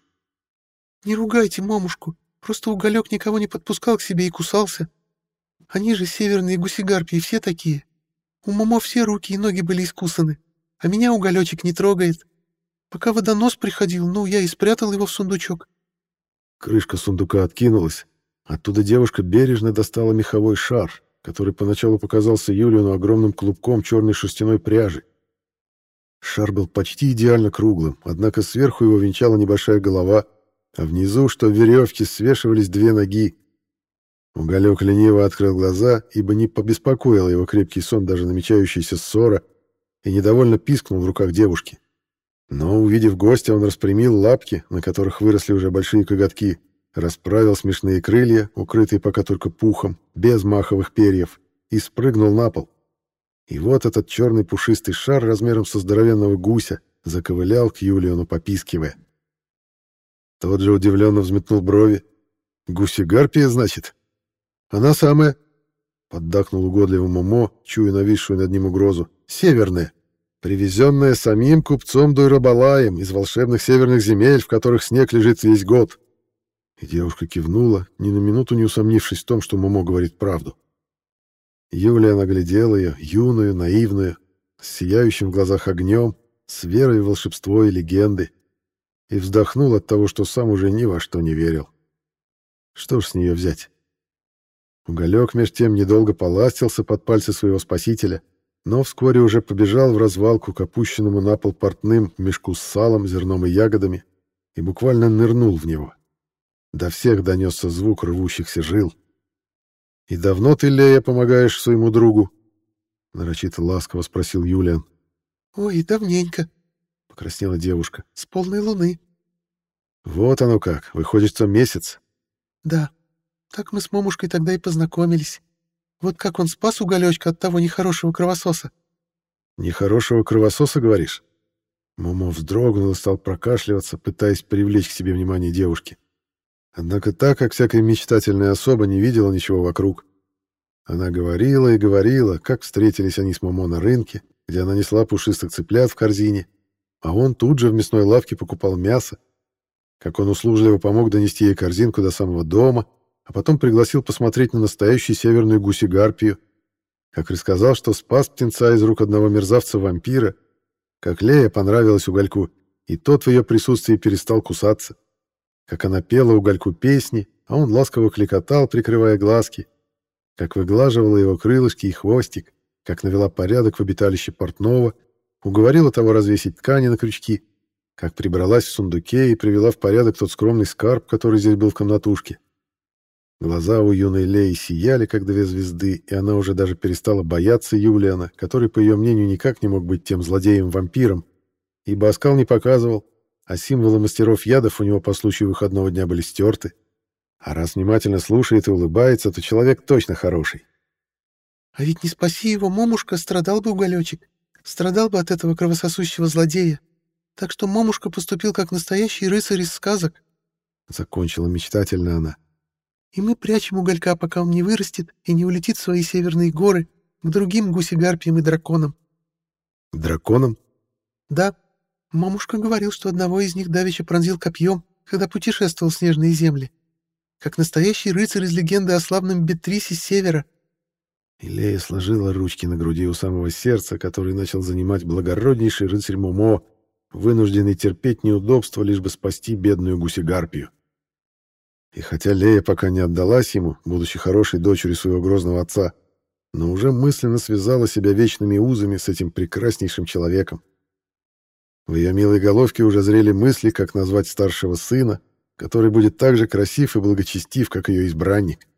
«Не ругайте Момушку. Просто Уголек никого не подпускал к себе и кусался. Они же северные гусегарпии, все такие. У Момо все руки и ноги были искусаны, а меня уголечек не трогает. Пока водонос приходил, ну, я и спрятал его в сундучок». Крышка сундука откинулась, Оттуда девушка бережно достала меховой шар, который поначалу показался Юлиону огромным клубком черной шерстяной пряжи. Шар был почти идеально круглым, однако сверху его венчала небольшая голова, а внизу, что в веревке, свешивались две ноги. Уголек лениво открыл глаза, ибо не побеспокоил его крепкий сон даже намечающаяся ссора, и недовольно пискнул в руках девушки. Но, увидев гостя, он распрямил лапки, на которых выросли уже большие коготки, расправил смешные крылья, укрытые пока только пухом, без маховых перьев, и спрыгнул на пол. И вот этот черный пушистый шар размером со здоровенного гуся заковылял к Юлиану, попискивая. Тот же удивленно взметнул брови. «Гусегарпия, значит?» «Она самая...» — поддакнул угодливый Момо, чуя нависшую над ним угрозу. «Северная, привезенная самим купцом Дойрабалаем из волшебных северных земель, в которых снег лежит весь год. И девушка кивнула, ни на минуту не усомнившись в том, что Момо говорит правду. Юлиан оглядел ее, юную, наивную, с сияющим в глазах огнем, с верой в волшебство и легенды, и вздохнул от того, что сам уже ни во что не верил. Что ж с нее взять? Уголек меж тем недолго поластился под пальцы своего спасителя, но вскоре уже побежал в развалку к опущенному на пол портным мешку с салом, зерном и ягодами и буквально нырнул в него. До всех донесся звук рвущихся жил. «И давно ты, Лея, помогаешь своему другу?» — нарочито ласково спросил Юлиан. «Ой, давненько», — покраснела девушка, — «с полной луны». «Вот оно как, выходит, что месяц». «Да, так мы с мамушкой тогда и познакомились. Вот как он спас уголечка от того нехорошего кровососа». «Нехорошего кровососа, говоришь?» Момо вздрогнул и стал прокашливаться, пытаясь привлечь к себе внимание девушки. Однако та, как всякая мечтательная особа, не видела ничего вокруг. Она говорила и говорила, как встретились они с Момо на рынке, где она несла пушистых цыплят в корзине, а он тут же в мясной лавке покупал мясо, как он услужливо помог донести ей корзинку до самого дома, а потом пригласил посмотреть на настоящую северную гуси-гарпию, как рассказал, что спас птенца из рук одного мерзавца-вампира, как Лея понравилась угольку, и тот в ее присутствии перестал кусаться как она пела угольку песни, а он ласково кликотал, прикрывая глазки, как выглаживала его крылышки и хвостик, как навела порядок в обиталище портного, уговорила того развесить ткани на крючки, как прибралась в сундуке и привела в порядок тот скромный скарб, который здесь был в комнатушке. Глаза у юной Леи сияли, как две звезды, и она уже даже перестала бояться Юлиана, который, по ее мнению, никак не мог быть тем злодеем-вампиром, ибо оскал не показывал, а символы мастеров ядов у него по случаю выходного дня были стерты. А раз внимательно слушает и улыбается, то человек точно хороший. А ведь не спаси его, Момушка, страдал бы уголечек. Страдал бы от этого кровососущего злодея. Так что Момушка поступил как настоящий рыцарь из сказок. Закончила мечтательно она. И мы прячем уголька, пока он не вырастет и не улетит в свои северные горы к другим гусегарпиям и драконам. Драконам? Да, Момушка говорил, что одного из них давеча пронзил копьем, когда путешествовал в снежные земли. Как настоящий рыцарь из легенды о славном Бетрисе севера». И Лея сложила ручки на груди у самого сердца, которое начал занимать благороднейший рыцарь Момо, вынужденный терпеть неудобства, лишь бы спасти бедную гусегарпию. И хотя Лея пока не отдалась ему, будучи хорошей дочерью своего грозного отца, но уже мысленно связала себя вечными узами с этим прекраснейшим человеком. В ее милой головке уже зрели мысли, как назвать старшего сына, который будет так же красив и благочестив, как ее избранник.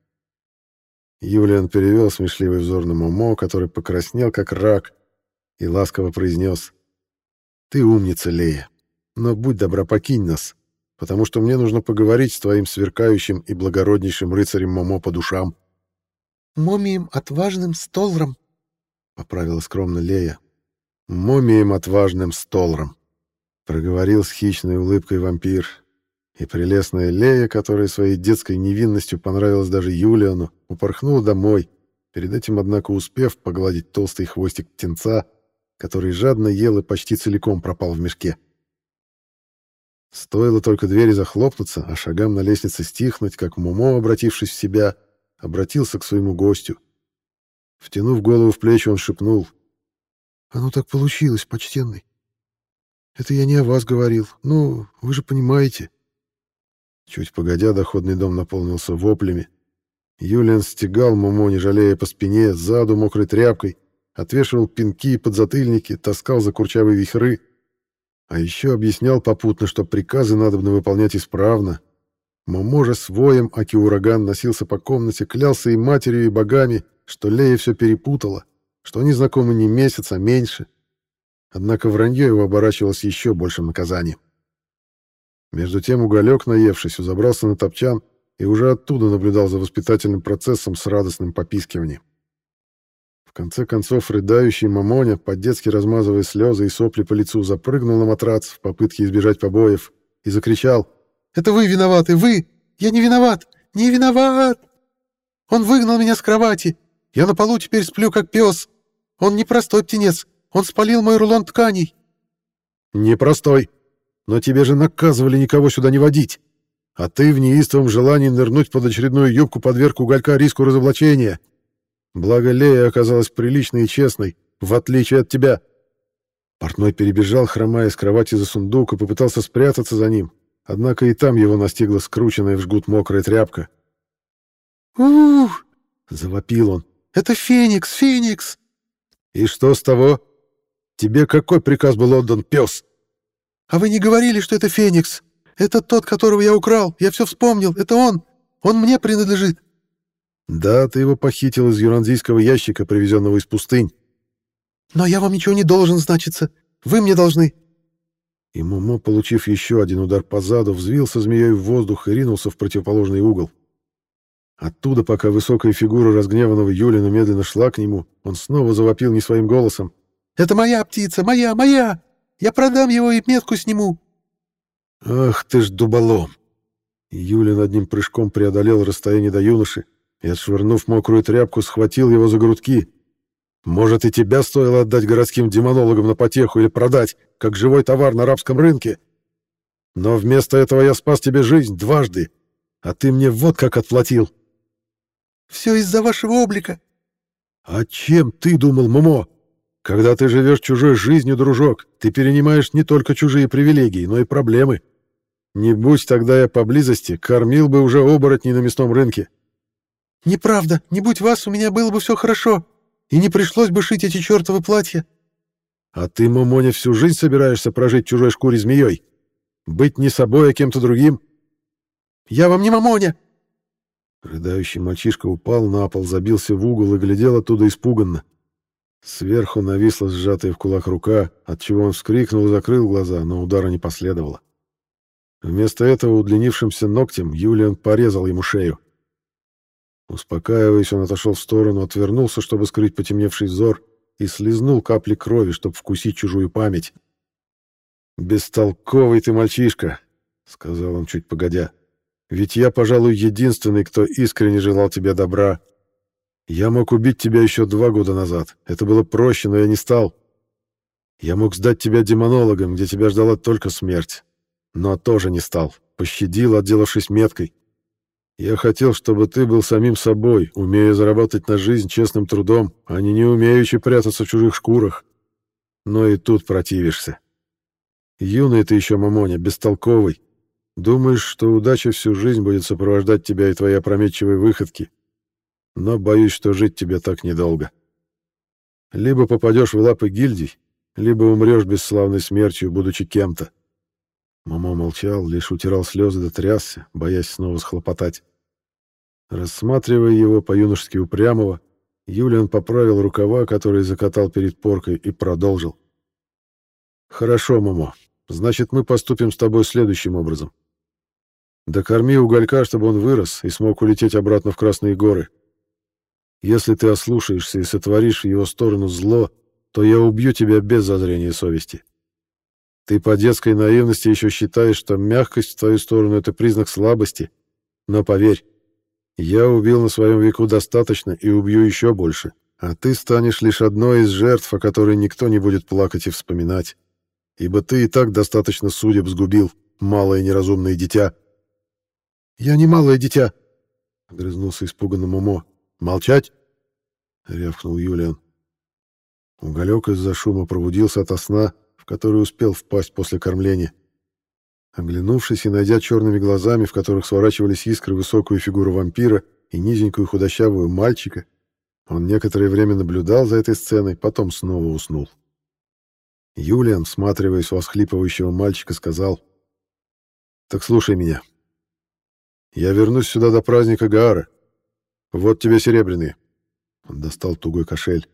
Юлиан перевел смешливый взор на Момо, который покраснел, как рак, и ласково произнес «Ты умница, Лея, но будь добра, покинь нас, потому что мне нужно поговорить с твоим сверкающим и благороднейшим рыцарем Момо по душам». «Момием отважным столром», — поправила скромно Лея. «Момием отважным столром», — проговорил с хищной улыбкой вампир. И прелестная Лея, которая своей детской невинностью понравилась даже Юлиану, упорхнула домой, перед этим, однако, успев погладить толстый хвостик птенца, который жадно ел и почти целиком пропал в мешке. Стоило только двери захлопнуться, а шагам на лестнице стихнуть, как Мумо, обратившись в себя, обратился к своему гостю. Втянув голову в плечи, он шепнул. «Оно так получилось, почтенный. Это я не о вас говорил. Ну, вы же понимаете». Чуть погодя, доходный дом наполнился воплями. Юлиан стегал Момо, не жалея по спине, заду мокрой тряпкой, отвешивал пинки и подзатыльники, таскал за курчавые вихры. А еще объяснял попутно, что приказы надо выполнять исправно. Момо же с воем, аки ураган, носился по комнате, клялся и матерью, и богами, что Лея все перепутала, что они знакомы не месяц, а меньше. Однако вранье его оборачивалось еще большим наказанием. Между тем уголек, наевшись, забрался на топчан и уже оттуда наблюдал за воспитательным процессом с радостным попискиванием. В конце концов, рыдающий Мамоня, по-детски размазывая слезы и сопли по лицу, запрыгнул на матрац в попытке избежать побоев и закричал «Это вы виноваты, вы! Я не виноват! Не виноват! Он выгнал меня с кровати! Я на полу теперь сплю, как пес! Он не простой птенец! Он спалил мой рулон тканей!» «Непростой!» Но тебе же наказывали никого сюда не водить. А ты в неистовом желании нырнуть под очередную юбку подверг уголька риску разоблачения. Благо Лея оказалась приличной и честной, в отличие от тебя. Портной перебежал, хромая с кровати за сундук, и попытался спрятаться за ним. Однако и там его настигла скрученная в жгут мокрая тряпка. «Ух!» — завопил он. «Это Феникс, Феникс!» «И что с того? Тебе какой приказ был отдан, пес?» «А вы не говорили, что это Феникс? Это тот, которого я украл. Я все вспомнил. Это он. Он мне принадлежит». «Да, ты его похитил из юранзийского ящика, привезенного из пустынь». «Но я вам ничего не должен, значится. Вы мне должны». И Момо, получив еще один удар по заду, взвился змеей в воздух и ринулся в противоположный угол. Оттуда, пока высокая фигура разгневанного Юлина медленно шла к нему, он снова завопил не своим голосом. «Это моя птица! Моя! Моя!» Я продам его и метку сниму. Ах ты ж дуболом. Юля над ним прыжком преодолел расстояние до юноши и, отшвырнув мокрую тряпку, схватил его за грудки. Может, и тебя стоило отдать городским демонологам на потеху или продать, как живой товар на арабском рынке? Но вместо этого я спас тебе жизнь дважды, а ты мне вот как отплатил. Все из-за вашего облика. А чем ты думал, Момо? Когда ты живешь чужой жизнью, дружок, ты перенимаешь не только чужие привилегии, но и проблемы. Не будь тогда я поблизости, кормил бы уже оборотней на мясном рынке. Неправда, не будь вас, у меня было бы все хорошо, и не пришлось бы шить эти чертовы платья. А ты, Момоня, всю жизнь собираешься прожить в чужой шкуре змеей? Быть не собой, а кем-то другим? Я вам не Мамоня!» Рыдающий мальчишка упал на пол, забился в угол и глядел оттуда испуганно. Сверху нависла сжатая в кулак рука, отчего он вскрикнул и закрыл глаза, но удара не последовало. Вместо этого удлинившимся ногтем Юлиан порезал ему шею. Успокаиваясь, он отошел в сторону, отвернулся, чтобы скрыть потемневший взор, и слезнул капли крови, чтобы вкусить чужую память. «Бестолковый ты мальчишка», — сказал он чуть погодя. «Ведь я, пожалуй, единственный, кто искренне желал тебе добра, я мог убить тебя еще два года назад. Это было проще, но я не стал. Я мог сдать тебя демонологам, где тебя ждала только смерть. Но тоже не стал, пощадил, отделавшись меткой. Я хотел, чтобы ты был самим собой, умея заработать на жизнь честным трудом, а не не умеючи прятаться в чужих шкурах. Но и тут противишься. Юный ты еще, мамоня, бестолковый. Думаешь, что удача всю жизнь будет сопровождать тебя и твои опрометчивые выходки. Но боюсь, что жить тебе так недолго. Либо попадешь в лапы гильдий, либо умрешь бесславной смертью, будучи кем-то. Мамо молчал, лишь утирал слезы да трясся, боясь снова схлопотать. Рассматривая его по-юношески упрямого, Юлиан поправил рукава, которые закатал перед поркой, и продолжил. «Хорошо, Мамо. Значит, мы поступим с тобой следующим образом. Докорми уголька, чтобы он вырос и смог улететь обратно в Красные горы. Если ты ослушаешься и сотворишь в его сторону зло, то я убью тебя без зазрения совести. Ты по детской наивности еще считаешь, что мягкость в твою сторону — это признак слабости. Но поверь, я убил на своем веку достаточно и убью еще больше, а ты станешь лишь одной из жертв, о которой никто не будет плакать и вспоминать. Ибо ты и так достаточно судеб сгубил, малое неразумное дитя. «Я не малое дитя!» — огрызнулся испуганно Момо. «Молчать!» — рявкнул Юлиан. Уголек из-за шума пробудился ото сна, в который успел впасть после кормления. Оглянувшись и найдя черными глазами, в которых сворачивались искры, высокую фигуру вампира и низенькую худощавую мальчика, он некоторое время наблюдал за этой сценой, потом снова уснул. Юлиан, всматриваясь в восхлипывающего мальчика, сказал, «Так слушай меня. Я вернусь сюда до праздника Гаара. Вот тебе серебряные». Он достал тугой кошель.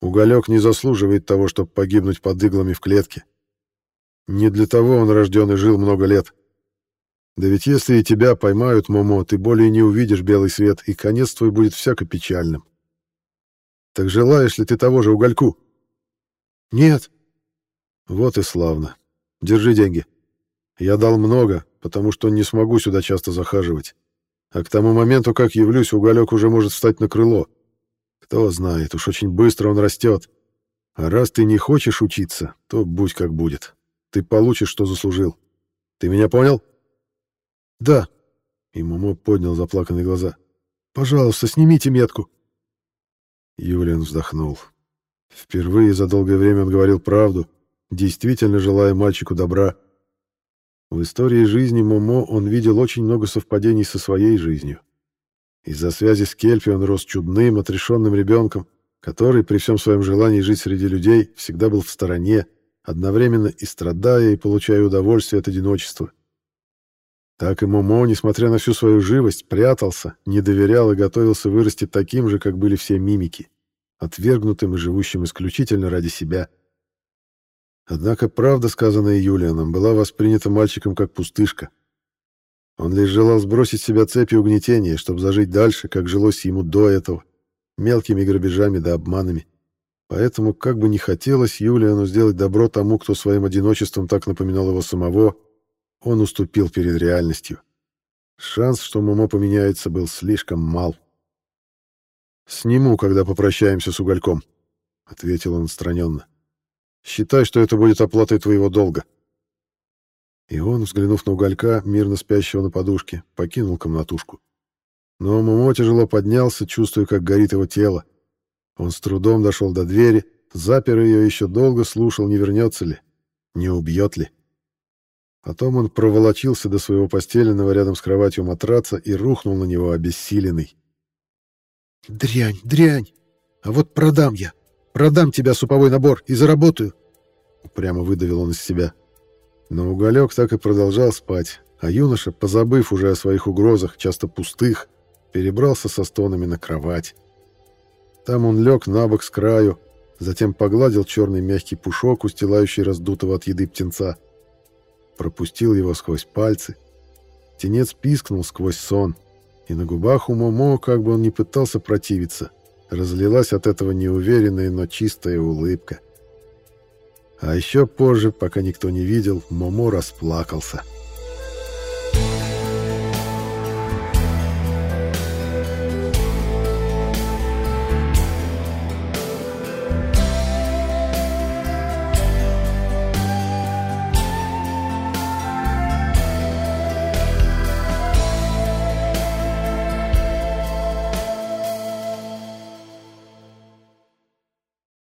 Уголек не заслуживает того, чтобы погибнуть под иглами в клетке. Не для того он рожден и жил много лет. Да ведь если и тебя поймают, Момо, ты более не увидишь белый свет, и конец твой будет всяко печальным. Так желаешь ли ты того же угольку? Нет. Вот и славно. Держи деньги. Я дал много, потому что не смогу сюда часто захаживать. А к тому моменту, как явлюсь, уголек уже может встать на крыло. Кто знает, уж очень быстро он растет. А раз ты не хочешь учиться, то будь как будет. Ты получишь, что заслужил. Ты меня понял? Да. И Момо поднял заплаканные глаза. Пожалуйста, снимите метку. Юлиан вздохнул. Впервые за долгое время он говорил правду, действительно желая мальчику добра. В истории жизни Момо он видел очень много совпадений со своей жизнью. Из-за связи с Кельпи он рос чудным, отрешенным ребенком, который, при всем своем желании жить среди людей, всегда был в стороне, одновременно и страдая, и получая удовольствие от одиночества. Так и Момо, несмотря на всю свою живость, прятался, не доверял и готовился вырасти таким же, как были все мимики, отвергнутым и живущим исключительно ради себя. Однако правда, сказанная Юлианом, была воспринята мальчиком как пустышка — он лишь желал сбросить с себя цепи угнетения, чтобы зажить дальше, как жилось ему до этого, мелкими грабежами да обманами. Поэтому, как бы ни хотелось Юлиану сделать добро тому, кто своим одиночеством так напоминал его самого, он уступил перед реальностью. Шанс, что Момо поменяется, был слишком мал. «Сниму, когда попрощаемся с угольком», — ответил он отстраненно. «Считай, что это будет оплатой твоего долга». И он, взглянув на уголька, мирно спящего на подушке, покинул комнатушку. Но Момо тяжело поднялся, чувствуя, как горит его тело. Он с трудом дошел до двери, запер ее и еще долго, слушал, не вернется ли, не убьет ли. Потом он проволочился до своего постеленного рядом с кроватью матраца и рухнул на него обессиленный. «Дрянь, дрянь! А вот продам я! Продам тебя суповой набор и заработаю!» Упрямо выдавил он из себя. Но уголек так и продолжал спать, а юноша, позабыв уже о своих угрозах, часто пустых, перебрался со стонами на кровать. Там он лег на бок с краю, затем погладил черный мягкий пушок, устилающий раздутого от еды птенца. Пропустил его сквозь пальцы. Птенец пискнул сквозь сон, и на губах у Момо, как бы он ни пытался противиться, разлилась от этого неуверенная, но чистая улыбка. А еще позже, пока никто не видел, Момо расплакался.